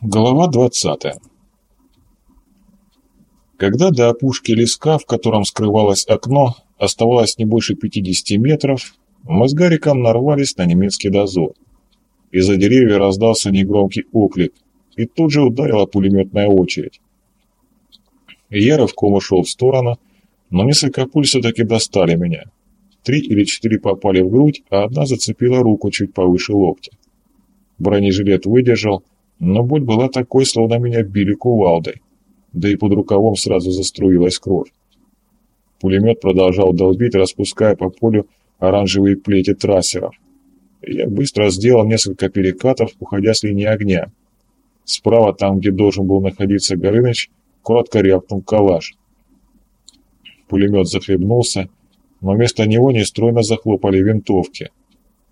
Глава 20 Когда до опушки леска, в котором скрывалось окно, оставалось не больше 50 метров, мы с Гариком нарвались на немецкий дозор. Из-за деревьев раздался негромкий оклик, и тут же ударила пулеметная очередь. Я рывком ушел в сторону, но несколько пуль все-таки достали меня. Три или четыре попали в грудь, а одна зацепила руку чуть повыше локтя. Бронежилет выдержал, но боль была такой, словно меня били кувалдой, да и под рукавом сразу заструилась кровь. Пулемет продолжал долбить, распуская по полю оранжевые плети трассеров. Я быстро сделал несколько перекатов, уходя с линии огня. Справа, там, где должен был находиться Горыныч, коротко рявкнул калаш. Пулемет захлебнулся, но вместо него нестройно захлопали винтовки.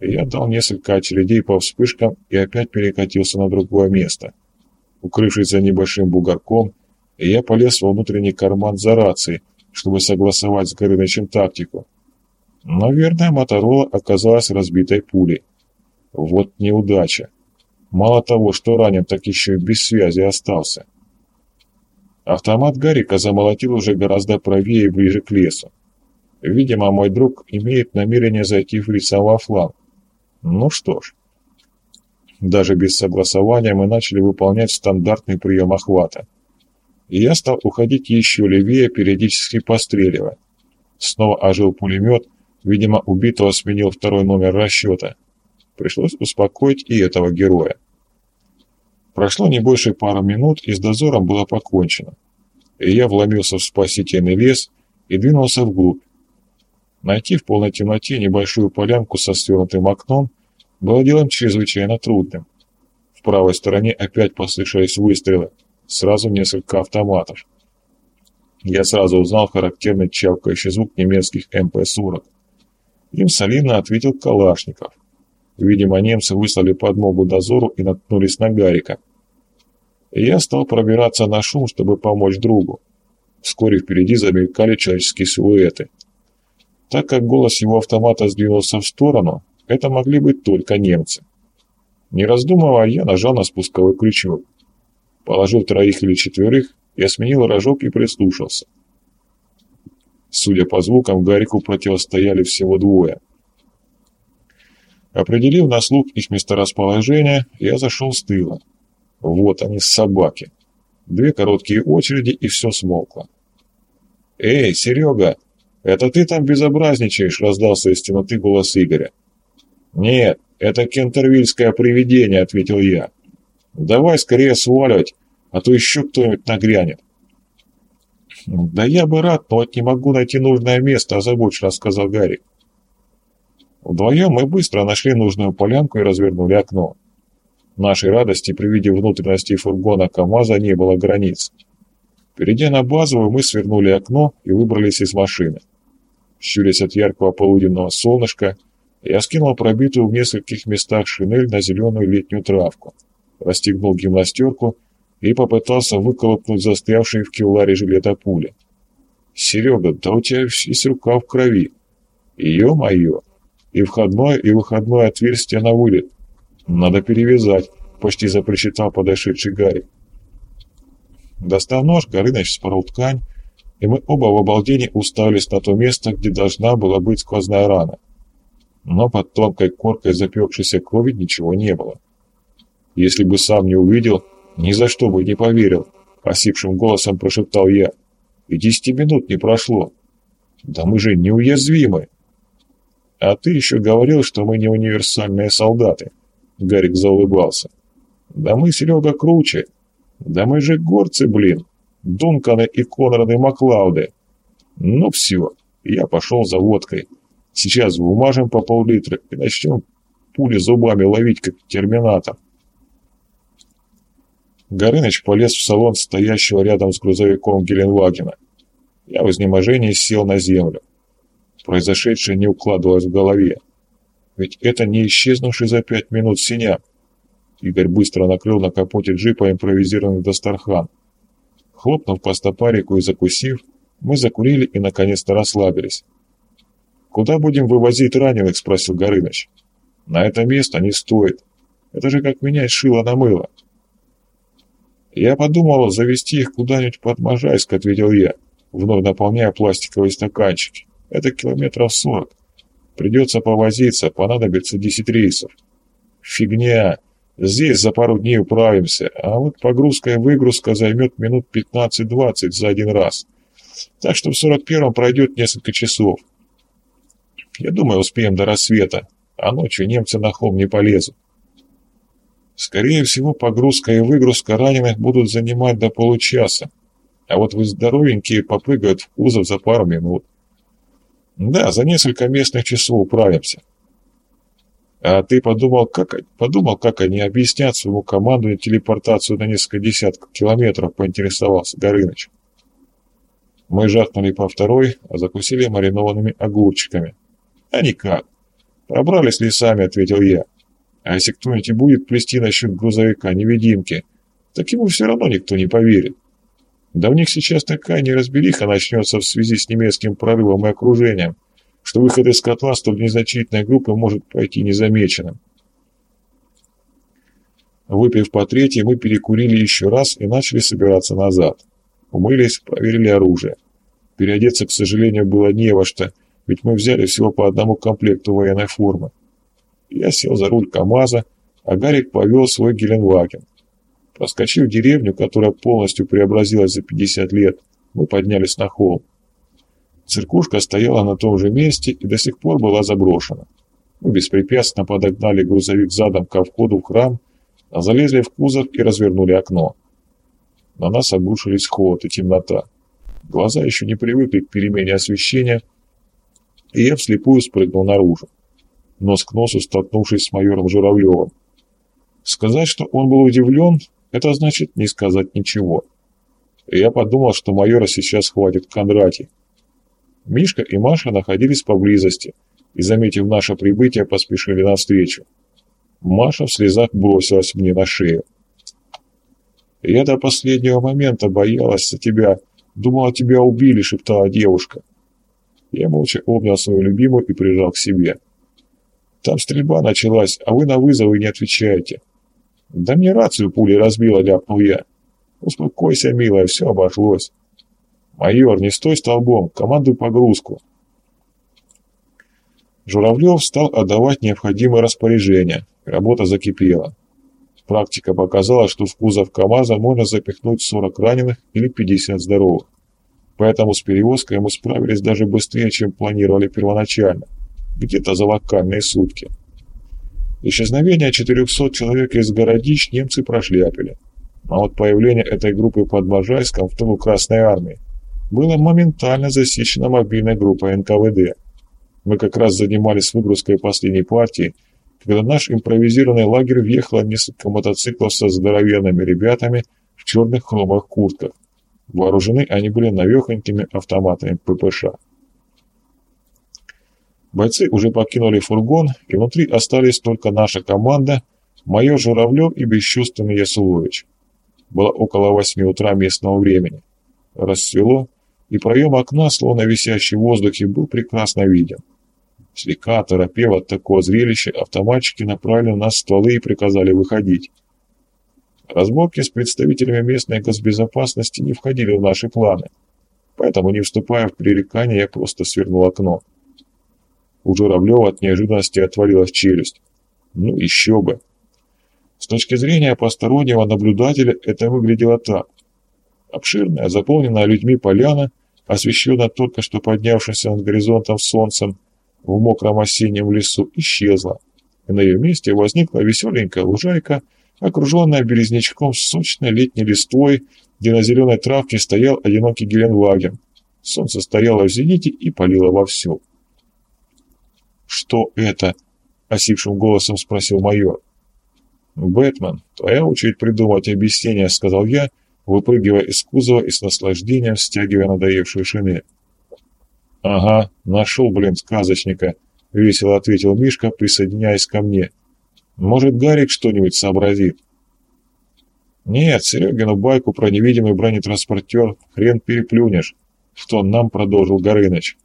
Я дал несколько очередей по вспышкам и опять перекатился на другое место. Укрывшись за небольшим бугорком, я полез во внутренний карман за рацией, чтобы согласовать с Горынычем тактику. Но верная Моторола оказалась разбитой пулей. Вот неудача. Мало того, что ранен, так еще и без связи остался. Автомат Гарика замолотил уже гораздо правее и ближе к лесу. Видимо, мой друг имеет намерение зайти в во фланг. Ну что ж. Даже без согласования мы начали выполнять стандартный прием охвата. И я стал уходить еще левее, периодически постреливая. Снова ожил пулемет, видимо, убитого сменил второй номер расчета. Пришлось успокоить и этого героя. Прошло не больше пары минут, и с дозором было покончено. И я вломился в спасительный лес и двинулся вглубь. Найти в полной темноте небольшую полянку со свернутым окном было делом чрезвычайно трудным. В правой стороне опять послышались выстрелы, сразу несколько автоматов. Я сразу узнал характерный чавкающий звук немецких МП-40. Им солидно ответил Калашников. Видимо, немцы выслали подмогу дозору и наткнулись на Гарика. я стал пробираться на шум, чтобы помочь другу. Вскоре впереди замелькали человеческие силуэты. Так как голос его автомата сдвинулся в сторону, это могли быть только немцы. Не раздумывая, я нажал на спусковой крючок. Положил троих или четверых, я сменил рожок и прислушался. Судя по звукам, Гарику противостояли всего двое. Определив на слух их месторасположение, я зашел с тыла. Вот они, собаки. Две короткие очереди, и все смолкло. «Эй, Серега, это ты там безобразничаешь?» — раздался из темноты голос Игоря. «Нет, это кентервильское привидение», — ответил я. «Давай скорее сваливать, а то еще кто-нибудь нагрянет». «Да я бы рад, но вот не могу найти нужное место», — озабоченно сказал Гарри. Вдвоем мы быстро нашли нужную полянку и развернули окно. Нашей радости при виде внутренности фургона КамАЗа не было границ. Перейдя на базовую, мы свернули окно и выбрались из машины. Щурясь от яркого полуденного солнышка, я скинул пробитую в нескольких местах шинель на зеленую летнюю травку, расстегнул гимнастерку и попытался выколопнуть застрявший в кевларе жилета пули. «Серега, да у тебя весь рука в крови!» «Ё-моё! И входное, и выходное отверстие на вылет! Надо перевязать!» — почти запричитал подошедший Гарри. Достав нож, Горыныч спорол ткань, и мы оба в обалдении уставились на то место, где должна была быть сквозная рана но под тонкой коркой запекшейся крови ничего не было. Если бы сам не увидел, ни за что бы не поверил, осипшим голосом прошептал я. И десяти минут не прошло. Да мы же неуязвимы. А ты еще говорил, что мы не универсальные солдаты. Гарик заулыбался. Да мы, Серега, круче. Да мы же горцы, блин. Дунканы и Конрады Маклауды. Ну все, я пошел за водкой. Сейчас умажем по пол-литра и начнем пули зубами ловить, как терминатор. Горыныч полез в салон стоящего рядом с грузовиком Гелендвагена. Я в изнеможении сел на землю. Произошедшее не укладывалось в голове. Ведь это не исчезнувший за пять минут синяк. Игорь быстро накрыл на капоте джипа импровизированный дастархан. Хлопнув по стопарику и закусив, мы закурили и наконец-то расслабились. «Куда будем вывозить раненых?» – спросил Горыныч. «На это место не стоит. Это же как менять шило на мыло». «Я подумал завести их куда-нибудь под Можайск», — ответил я, вновь наполняя пластиковые стаканчики. «Это километров сорок. Придется повозиться, понадобится десять рейсов». «Фигня! Здесь за пару дней управимся, а вот погрузка и выгрузка займет минут 15-20 за один раз. Так что в 41-м пройдет несколько часов. Я думаю, успеем до рассвета, а ночью немцы на холм не полезут. Скорее всего, погрузка и выгрузка раненых будут занимать до получаса, а вот вы здоровенькие попрыгают в кузов за пару минут. Да, за несколько местных часов управимся. А ты подумал, как, подумал, как они объяснят своему команду телепортацию на несколько десятков километров, поинтересовался Горыныч. Мы жахнули по второй, а закусили маринованными огурчиками. А никак. Пробрались лесами, ответил я. А если кто-нибудь будет плести насчет грузовика-невидимки, так ему все равно никто не поверит. Да у них сейчас такая неразбериха начнется в связи с немецким прорывом и окружением, что выход из котла столь незначительной группы может пройти незамеченным. Выпив по третьей, мы перекурили еще раз и начали собираться назад. Умылись, проверили оружие. Переодеться, к сожалению, было не во что, ведь мы взяли всего по одному комплекту военной формы. Я сел за руль КамАЗа, а Гарик повел свой Геленваген. Проскочив деревню, которая полностью преобразилась за 50 лет, мы поднялись на холм. Церкушка стояла на том же месте и до сих пор была заброшена. Мы беспрепятственно подогнали грузовик задом ко входу в храм, а залезли в кузов и развернули окно. На нас обрушились холод и темнота. Глаза еще не привыкли к перемене освещения, и я вслепую спрыгнул наружу, нос к носу столкнувшись с майором Журавлевым. Сказать, что он был удивлен, это значит не сказать ничего. И я подумал, что майора сейчас хватит Кондратий. Мишка и Маша находились поблизости и, заметив наше прибытие, поспешили навстречу. Маша в слезах бросилась мне на шею. «Я до последнего момента боялась за тебя, думала, тебя убили», — шептала девушка. Я молча обнял свою любимую и прижал к себе. «Там стрельба началась, а вы на вызовы не отвечаете». «Да мне рацию пули разбила», — ляпнул я. «Успокойся, милая, все обошлось». «Майор, не стой столбом, командуй погрузку». Журавлев стал отдавать необходимые распоряжения. Работа закипела. Практика показала, что в кузов КАМАЗа можно запихнуть 40 раненых или 50 здоровых. Поэтому с перевозкой мы справились даже быстрее, чем планировали первоначально. Где-то за локальные сутки. Исчезновение 400 человек из городищ немцы прошляпили. А вот появление этой группы под Можайском в тылу Красной Армии было моментально засечено мобильной группой НКВД. Мы как раз занимались выгрузкой последней партии, когда наш импровизированный лагерь въехало несколько мотоциклов со здоровенными ребятами в черных хромовых куртках. Вооружены они были навехонькими автоматами ППШ. Бойцы уже покинули фургон, и внутри остались только наша команда, майор Журавлев и бесчувственный Ясулович. Было около восьми утра местного времени. Рассвело, и проем окна, словно висящий в воздухе, был прекрасно виден. Слегка торопев от такого зрелища, автоматчики направили на нас стволы и приказали выходить. Разборки с представителями местной госбезопасности не входили в наши планы, поэтому, не вступая в пререкание, я просто свернул окно. У Журавлева от неожиданности отвалилась челюсть. Ну еще бы. С точки зрения постороннего наблюдателя это выглядело так. Обширная, заполненная людьми поляна, освещенная только что поднявшимся над горизонтом солнцем, в мокром осеннем лесу исчезла, и на ее месте возникла веселенькая лужайка, окруженная березнячком с сочной летней листвой, где на зеленой травке стоял одинокий Геленваген. Солнце стояло в зените и палило вовсю. «Что это?» — осипшим голосом спросил майор. «Бэтмен, твоя очередь придумать объяснение», — сказал я, — выпрыгивая из кузова и с наслаждением стягивая надоевшую шинель. «Ага, нашел, блин, сказочника», — весело ответил Мишка, присоединяясь ко мне. «Может, Гарик что-нибудь сообразит?» «Нет, Серегину байку про невидимый бронетранспортер хрен переплюнешь», — в тон нам продолжил Горыныч.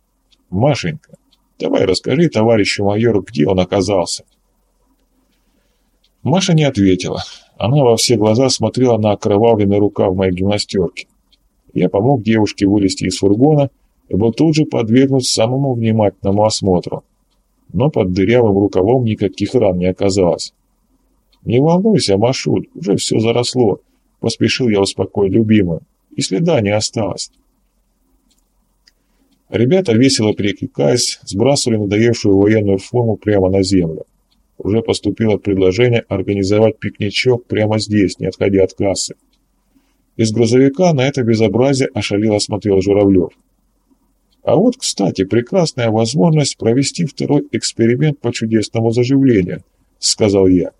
«Машенька, давай расскажи товарищу майору, где он оказался». Маша не ответила. Она во все глаза смотрела на окровавленный рукав моей гимнастерки. Я помог девушке вылезти из фургона и был тут же подвергнут самому внимательному осмотру. Но под дырявым рукавом никаких ран не оказалось. «Не волнуйся, Машуль, уже все заросло», — поспешил я успокоить любимую. «И следа не осталось». Ребята, весело перекликаясь, сбрасывали надоевшую военную форму прямо на землю. Уже поступило предложение организовать пикничок прямо здесь, не отходя от кассы. Из грузовика на это безобразие ошалело смотрел Журавлев. А вот, кстати, прекрасная возможность провести второй эксперимент по чудесному заживлению, сказал я.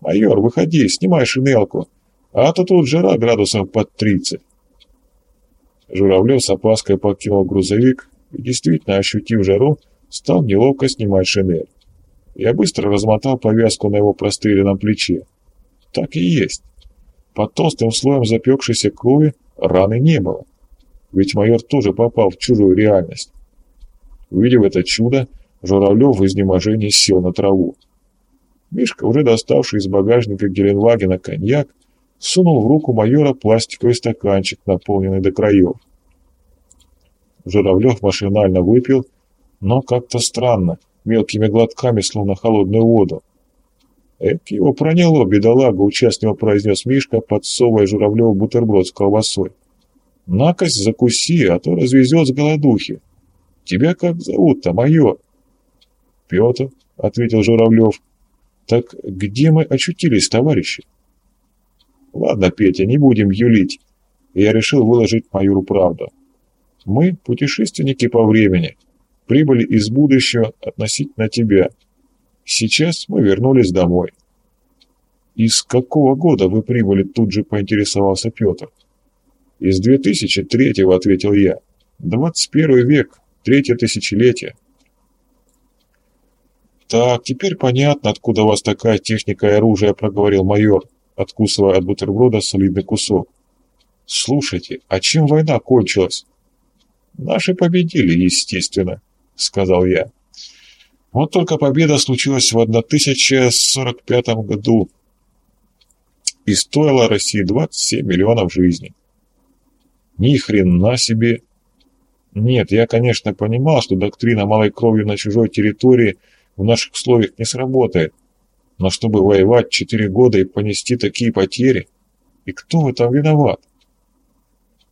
Майор, выходи, снимай шинелку, а то тут жара градусов под тридцать. Журавлев с опаской покинул грузовик и, действительно ощутив жару, стал неловко снимать шинель. Я быстро размотал повязку на его простреленном плече. Так и есть. Под толстым слоем запекшейся крови раны не было. Ведь майор тоже попал в чужую реальность. Увидев это чудо, Журавлев в изнеможении сел на траву. Мишка, уже доставший из багажника Геленвагена коньяк, сунул в руку майора пластиковый стаканчик, наполненный до краев. Журавлев машинально выпил, но как-то странно, мелкими глотками, словно холодную воду. «Эк, его проняло, бедолага!» — участливо произнес Мишка, подсовывая Журавлеву бутерброд с колбасой. «Накость закуси, а то развезет с голодухи. Тебя как зовут-то, майор?» «Петр», — ответил Журавлев. «Так где мы очутились, товарищи?» «Ладно, Петя, не будем юлить». Я решил выложить майору правду. «Мы — путешественники по времени, прибыли из будущего относительно тебя». Сейчас мы вернулись домой. «Из какого года вы прибыли?» – тут же поинтересовался Петр. «Из 2003-го», – ответил я. «21 век, третье тысячелетие». «Так, теперь понятно, откуда у вас такая техника и оружие», – проговорил майор, откусывая от бутерброда солидный кусок. «Слушайте, а чем война кончилась?» «Наши победили, естественно», — сказал я. Вот только победа случилась в 1045 году и стоила России 27 миллионов жизней. Ни хрена себе! Нет, я, конечно, понимал, что доктрина малой кровью на чужой территории в наших условиях не сработает, но чтобы воевать 4 года и понести такие потери, и кто в этом виноват?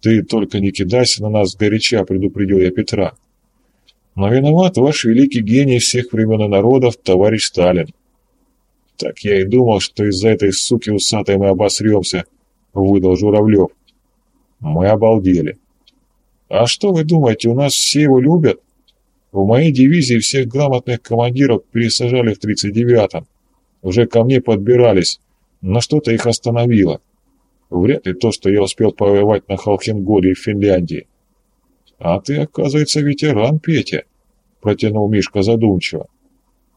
Ты только не кидайся на нас сгоряча, предупредил я Петра. Но виноват ваш великий гений всех времен и народов, товарищ Сталин. Так я и думал, что из-за этой суки усатой мы обосремся, выдал Журавлев. Мы обалдели. А что вы думаете, у нас все его любят? В моей дивизии всех грамотных командиров пересажали в 39-м. Уже ко мне подбирались, но что-то их остановило. Вряд ли то, что я успел повоевать на Халхенголе в Финляндии. «А ты, оказывается, ветеран, Петя», — протянул Мишка задумчиво.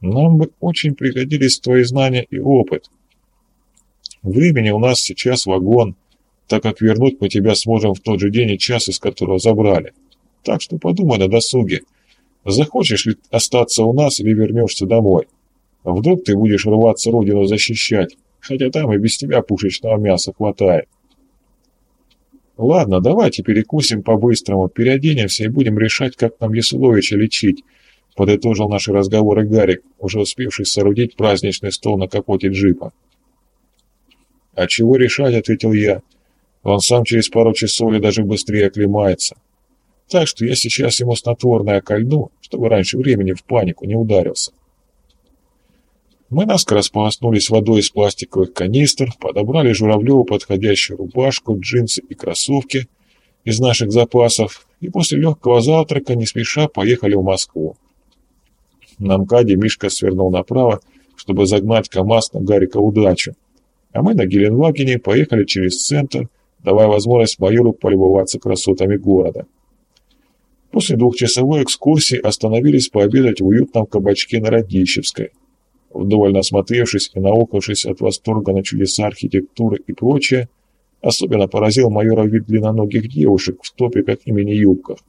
«Нам бы очень пригодились твои знания и опыт. Времени у нас сейчас вагон, так как вернуть мы тебя сможем в тот же день и час, из которого забрали. Так что подумай на досуге, захочешь ли остаться у нас или вернешься домой. Вдруг ты будешь рваться родину защищать, хотя там и без тебя пушечного мяса хватает». «Ладно, давайте перекусим по-быстрому, переоденемся и будем решать, как нам Ясуловича лечить», — подытожил наши разговоры Гарик, уже успевший соорудить праздничный стол на капоте джипа. «А чего решать?» — ответил я. «Он сам через пару часов или даже быстрее оклемается. Так что я сейчас ему снотворное кольну, чтобы раньше времени в панику не ударился». Мы наскоро сполоснулись водой из пластиковых канистр, подобрали Журавлеву подходящую рубашку, джинсы и кроссовки из наших запасов и после легкого завтрака не спеша поехали в Москву. На МКАДе Мишка свернул направо, чтобы загнать КамАЗ на Гарика удачу, а мы на Геленвагене поехали через центр, давая возможность майору полюбоваться красотами города. После двухчасовой экскурсии остановились пообедать в уютном кабачке на Радищевской. Вдоволь насмотревшись и наукавшись от восторга на чудеса архитектуры и прочее, особенно поразил майора вид длинноногих девушек в топиках и мини-юбках.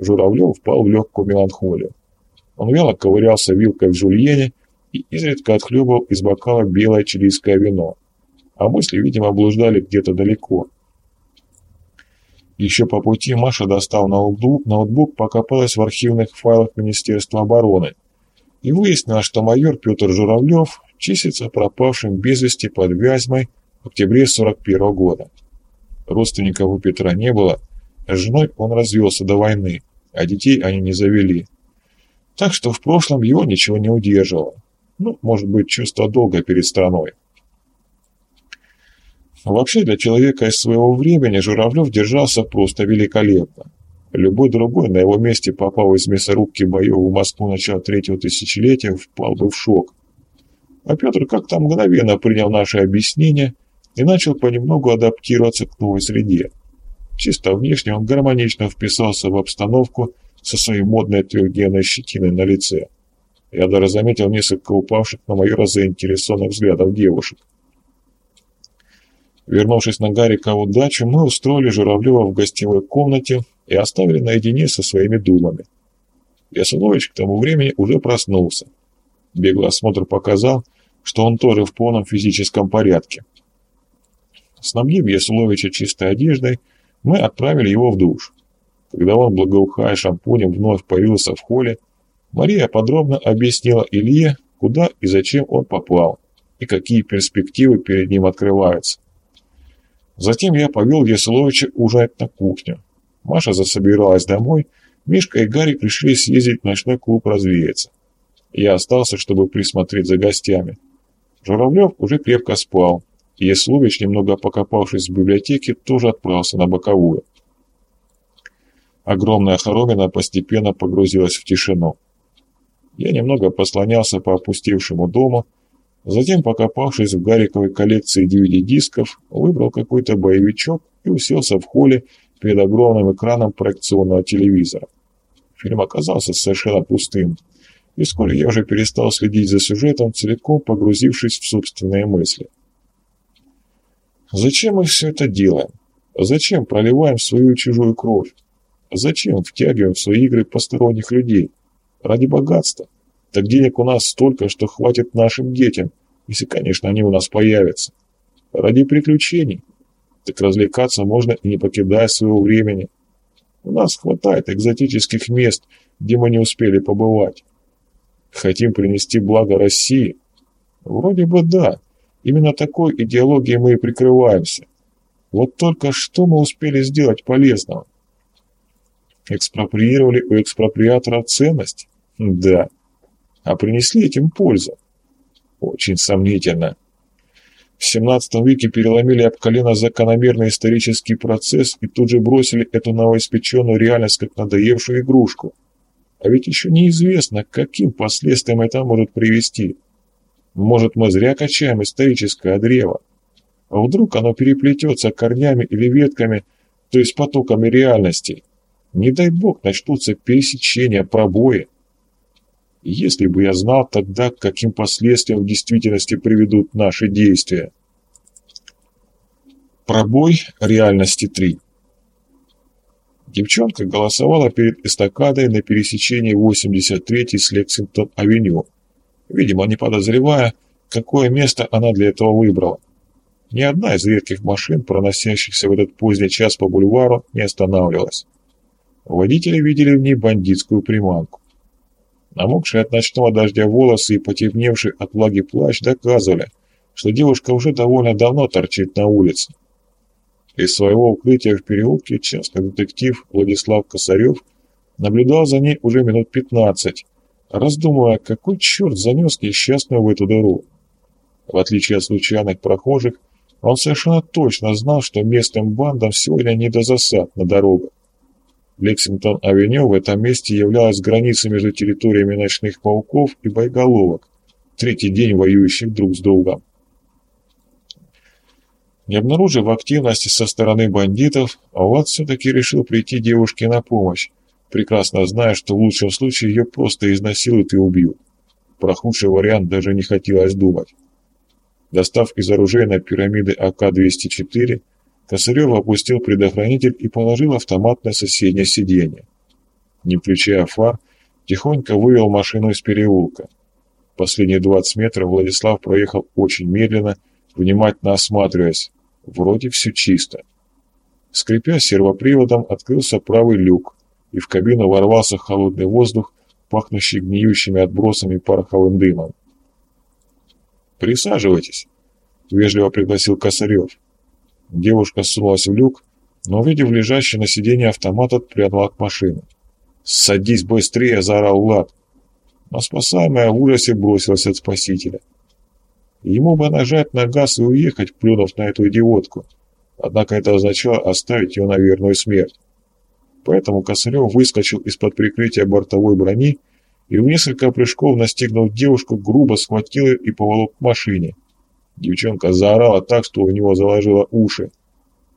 Журавлев впал в легкую меланхолию. Он вяло ковырялся вилкой в жульене и изредка отхлебывал из бокала белое чилийское вино. а мысли, видимо, блуждали где-то далеко. Еще по пути Маша достал ноутбук, ноутбук, покопалась в архивных файлах Министерства обороны и выяснила, что майор Петр Журавлев числится пропавшим без вести под Вязьмой в октябре 41 года. Родственников у Петра не было, с женой он развелся до войны, а детей они не завели. Так что в прошлом его ничего не удерживало. Ну, может быть, чувство долга перед страной. Вообще, для человека из своего времени Журавлев держался просто великолепно. Любой другой на его месте, попав из мясорубки боев в Москву начала третьего тысячелетия, впал бы в шок. А Петр как-то мгновенно принял наши объяснения и начал понемногу адаптироваться к новой среде. Чисто внешне он гармонично вписался в обстановку со своей модной трехдневной щетиной на лице. Я даже заметил несколько упавших на майора заинтересованных взглядов девушек. Вернувшись на Гарикову дачу, мы устроили Журавлева в гостевой комнате и оставили наедине со своими думами. Ясулович к тому времени уже проснулся. Беглый осмотр показал, что он тоже в полном физическом порядке. Снабдив Ясуловича чистой одеждой, мы отправили его в душ. Когда он, благоухая шампунем, вновь появился в холле, Мария подробно объяснила Илье, куда и зачем он попал, и какие перспективы перед ним открываются. Затем я повел Ясуловича ужинать на кухню. Маша засобиралась домой, Мишка и Гарик решили съездить в ночной клуб развеяться. Я остался, чтобы присмотреть за гостями. Журавлев уже крепко спал, и немного покопавшись в библиотеке, тоже отправился на боковую. Огромная хоромина постепенно погрузилась в тишину. Я немного послонялся по опустевшему дому, Затем, покопавшись в Гариковой коллекции DVD-дисков, выбрал какой-то боевичок и уселся в холле перед огромным экраном проекционного телевизора. Фильм оказался совершенно пустым, и вскоре я уже перестал следить за сюжетом, целиком погрузившись в собственные мысли. Зачем мы все это делаем? Зачем проливаем свою чужую кровь? Зачем втягиваем в свои игры посторонних людей? Ради богатства? Так денег у нас столько, что хватит нашим детям, если, конечно, они у нас появятся. Ради приключений. Так развлекаться можно и не покидая своего времени. У нас хватает экзотических мест, где мы не успели побывать. Хотим принести благо России? Вроде бы да. Именно такой идеологией мы и прикрываемся. Вот только что мы успели сделать полезного? Экспроприировали у экспроприатора ценность? Да а принесли этим пользу. Очень сомнительно. В 17 веке переломили об колено закономерный исторический процесс и тут же бросили эту новоиспеченную реальность как надоевшую игрушку. А ведь еще неизвестно, каким последствиям это может привести. Может, мы зря качаем историческое древо. А вдруг оно переплетется корнями или ветками, то есть потоками реальностей. Не дай бог начнутся пересечения, пробои. Если бы я знал тогда, к каким последствиям в действительности приведут наши действия. Пробой реальности 3 Девчонка голосовала перед эстакадой на пересечении 83-й с Лексингтон-авеню, видимо, не подозревая, какое место она для этого выбрала. Ни одна из редких машин, проносящихся в этот поздний час по бульвару, не останавливалась. Водители видели в ней бандитскую приманку. Намокшие от ночного дождя волосы и потемневший от влаги плащ доказывали, что девушка уже довольно давно торчит на улице. Из своего укрытия в переулке частный детектив Владислав Косарев наблюдал за ней уже минут пятнадцать, раздумывая, какой черт занес несчастную в эту дыру. В отличие от случайных прохожих, он совершенно точно знал, что местным бандам сегодня не до засад на дорогах. Лексингтон-авеню в этом месте являлась границей между территориями ночных пауков и боеголовок, третий день воюющих друг с другом. Не обнаружив активности со стороны бандитов, Влад все-таки решил прийти девушке на помощь, прекрасно зная, что в лучшем случае ее просто изнасилуют и убьют. Про худший вариант даже не хотелось думать. Достав из оружейной пирамиды АК-204, Косарев опустил предохранитель и положил автомат на соседнее сиденье. Не включая фар, тихонько вывел машину из переулка. Последние 20 метров Владислав проехал очень медленно, внимательно осматриваясь. Вроде все чисто. Скрипя сервоприводом, открылся правый люк, и в кабину ворвался холодный воздух, пахнущий гниющими отбросами пороховым дымом. «Присаживайтесь», — вежливо пригласил Косарев. Девушка сунулась в люк, но, увидев лежащий на сиденье автомат, отпрянула к машине. «Садись быстрее!» — заорал Влад. Но спасаемая в ужасе бросилась от спасителя. Ему бы нажать на газ и уехать, плюнув на эту идиотку. Однако это означало оставить ее на верную смерть. Поэтому Косарев выскочил из-под прикрытия бортовой брони и в несколько прыжков, настигнув девушку, грубо схватил ее и поволок к машине. Девчонка заорала так, что у него заложило уши.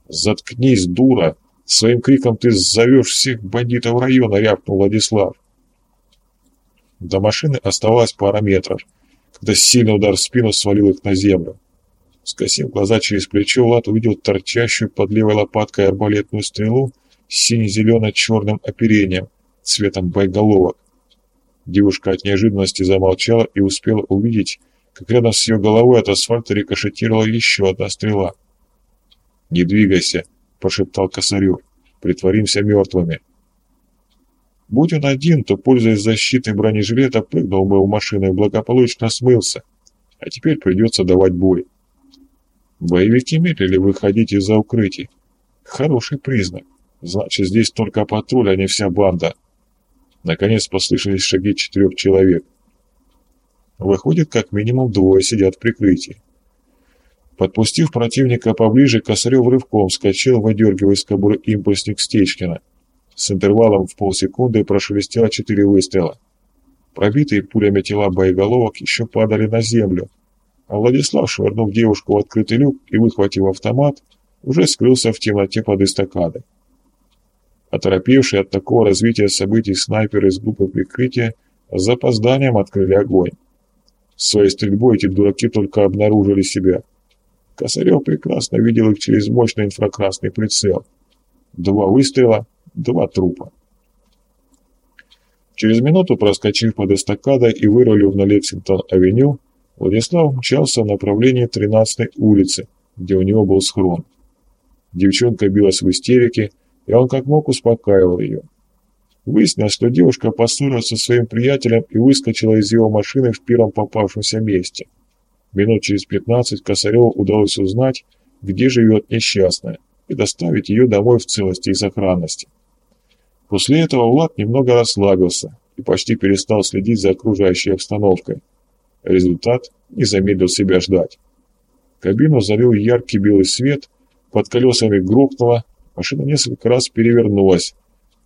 «Заткнись, дура! Своим криком ты зовешь всех бандитов района!» — рявкнул Владислав. До машины оставалось пара метров, когда сильный удар в спину свалил их на землю. Скосив глаза через плечо, Влад увидел торчащую под левой лопаткой арбалетную стрелу с сине-зелено-черным оперением, цветом боеголовок. Девушка от неожиданности замолчала и успела увидеть, как рядом с ее головой от асфальта рикошетировала еще одна стрела. «Не двигайся», — прошептал Косарев. «Притворимся мертвыми». Будь он один, то, пользуясь защитой бронежилета, прыгнул бы в машину и благополучно смылся. А теперь придется давать бой. Боевики медлили выходить из-за укрытий. Хороший признак. Значит, здесь только патруль, а не вся банда. Наконец послышались шаги четырех человек. Выходит, как минимум двое сидят в прикрытии. Подпустив противника поближе, Косарев рывком вскочил, выдергивая из кобуры импульсник Стечкина. С интервалом в полсекунды прошелестело четыре выстрела. Пробитые пулями тела боеголовок еще падали на землю, а Владислав, швырнув девушку в открытый люк и выхватив автомат, уже скрылся в темноте под эстакадой. Оторопевшие от такого развития событий снайперы из группы прикрытия с запозданием открыли огонь. Своей стрельбой эти дураки только обнаружили себя. Косарев прекрасно видел их через мощный инфракрасный прицел. Два выстрела, два трупа. Через минуту, проскочив под эстакадой и вырулив на Лексингтон-авеню, Владислав мчался в направлении 13-й улицы, где у него был схрон. Девчонка билась в истерике, и он как мог успокаивал ее. Выяснилось, что девушка поссорилась со своим приятелем и выскочила из его машины в первом попавшемся месте. Минут через пятнадцать Косареву удалось узнать, где живет несчастная, и доставить ее домой в целости и сохранности. После этого Влад немного расслабился и почти перестал следить за окружающей обстановкой. Результат не замедлил себя ждать. Кабину залил яркий белый свет, под колесами грохнуло, Машина несколько раз перевернулась.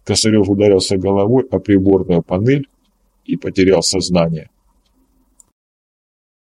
Косарев ударился головой о приборную панель и потерял сознание.